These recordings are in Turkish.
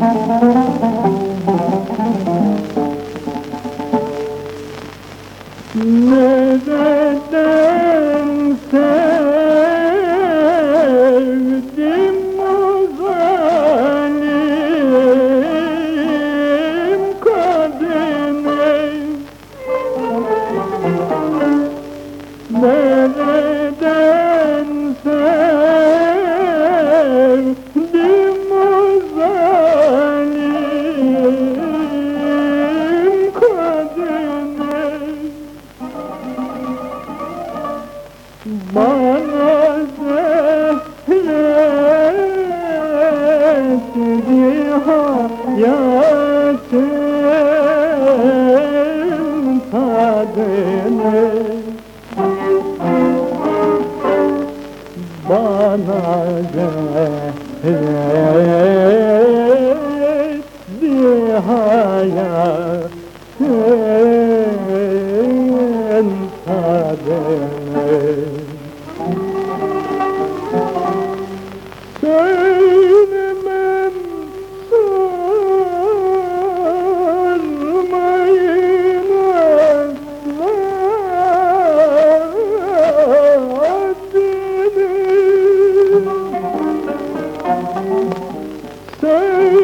Ne hasretin tadını bana bir hayatın tadını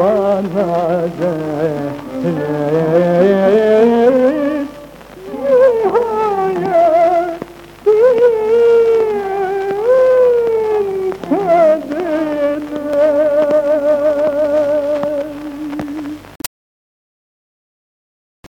bana zehre